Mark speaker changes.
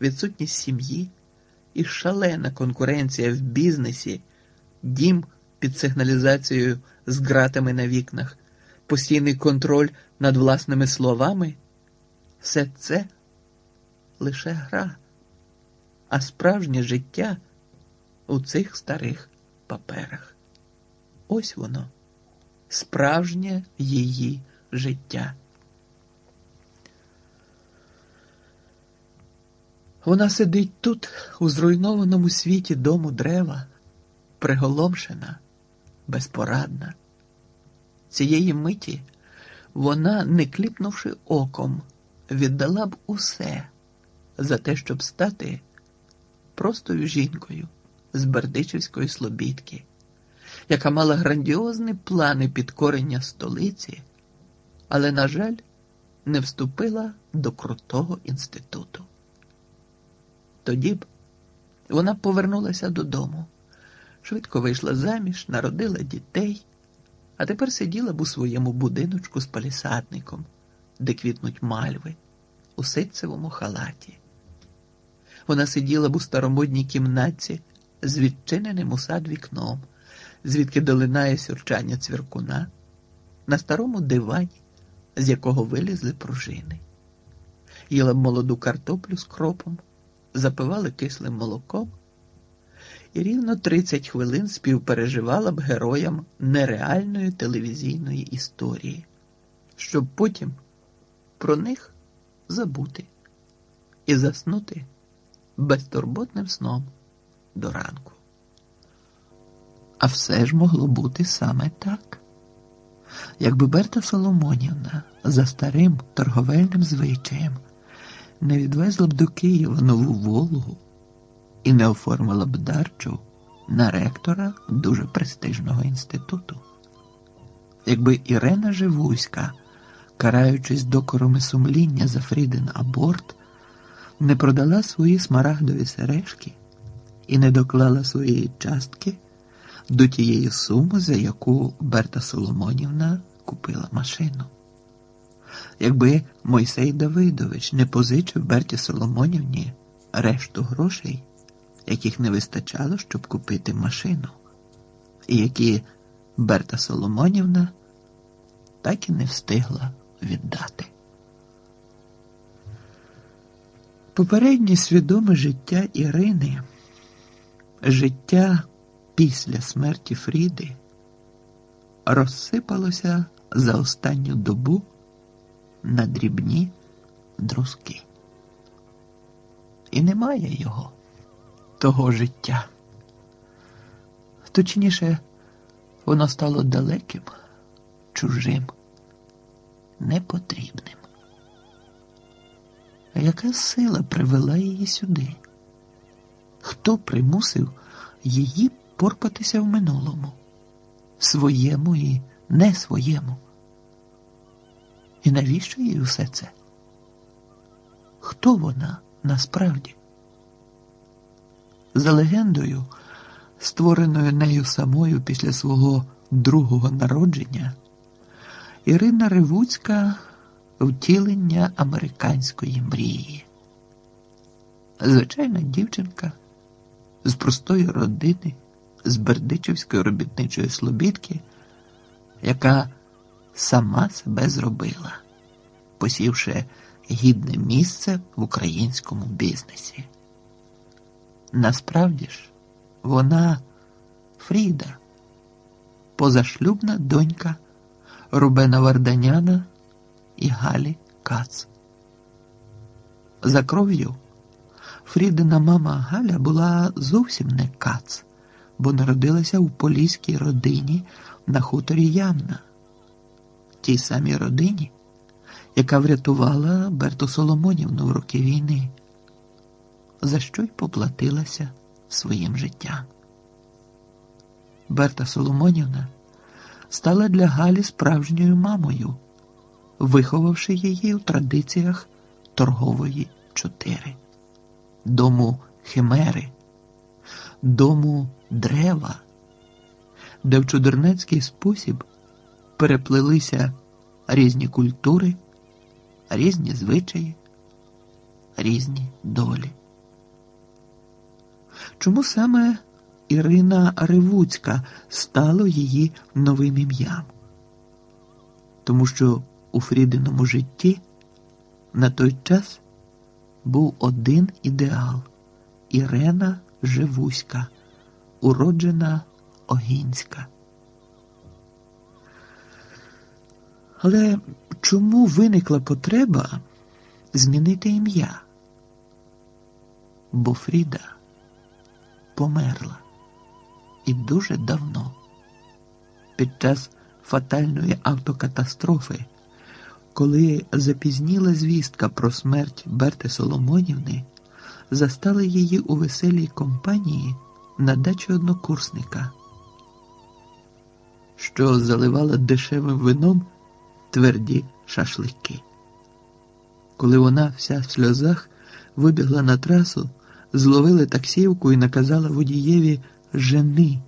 Speaker 1: відсутність сім'ї і шалена конкуренція в бізнесі, дім під сигналізацією з ґратами на вікнах, постійний контроль над власними словами все це лише гра, а справжнє життя у цих старих паперах. Ось воно, справжнє її життя. Вона сидить тут, у зруйнованому світі дому дерева, приголомшена, безпорадна. Цієї миті вона, не кліпнувши оком, віддала б усе за те, щоб стати простою жінкою з Бердичівської Слобідки, яка мала грандіозні плани підкорення столиці, але, на жаль, не вступила до крутого інституту. Тоді б вона повернулася додому, швидко вийшла заміж, народила дітей, а тепер сиділа б у своєму будиночку з палісадником, де квітнуть мальви, у ситцевому халаті. Вона сиділа б у старомодній кімнатці з відчиненим у сад вікном, звідки долинає сюрчання цвіркуна, на старому дивані, з якого вилізли пружини. Їла б молоду картоплю з кропом запивали кислим молоком і рівно 30 хвилин співпереживала б героям нереальної телевізійної історії, щоб потім про них забути і заснути безтурботним сном до ранку. А все ж могло бути саме так. Якби Берта Соломонівна за старим торговельним звичаєм не відвезла б до Києва нову Волгу і не оформила б дарчу на ректора дуже престижного інституту. Якби Ірена Живуська, караючись докорами сумління за Фріден аборт, не продала свої смарагдові сережки і не доклала своєї частки до тієї суми, за яку Берта Соломонівна купила машину якби Мойсей Давидович не позичив Берті Соломонівні решту грошей, яких не вистачало, щоб купити машину, і які Берта Соломонівна так і не встигла віддати. Попереднє свідоме життя Ірини, життя після смерті Фріди розсипалося за останню добу на дрібні друзки. І немає його, того життя. Точніше, воно стало далеким, чужим, непотрібним. А яка сила привела її сюди? Хто примусив її порпатися в минулому, своєму і не своєму? І навіщо їй усе це? Хто вона насправді? За легендою, створеною нею самою після свого другого народження, Ірина Ривуцька втілення американської мрії. Звичайна дівчинка з простої родини, з Бердичівської робітничої слобідки, яка сама себе зробила, посівши гідне місце в українському бізнесі. Насправді ж, вона Фріда, позашлюбна донька Рубена Варданяна і Галі Кац. За кров'ю Фрідина мама Галя була зовсім не кац, бо народилася у поліській родині на хуторі Ямна тій самій родині, яка врятувала Берту Соломонівну в роки війни, за що й поплатилася своїм життям. Берта Соломонівна стала для Галі справжньою мамою, виховавши її у традиціях торгової чотири, дому химери, дому дерева, де в чудернацький спосіб переплелися різні культури, різні звичаї, різні долі. чому саме Ірина Ревуцька стало її новим ім'ям? Тому що у Фрідиному житті на той час був один ідеал Ірена Живуська, уроджена Огінська. Але чому виникла потреба змінити ім'я? Бо Фріда померла і дуже давно. Під час фатальної автокатастрофи, коли запізніла звістка про смерть Берти Соломонівни, застали її у веселій компанії на дачі однокурсника, що заливала дешевим вином тверді шашлики. Коли вона вся в сльозах вибігла на трасу, зловили таксівку і наказала водієві жени.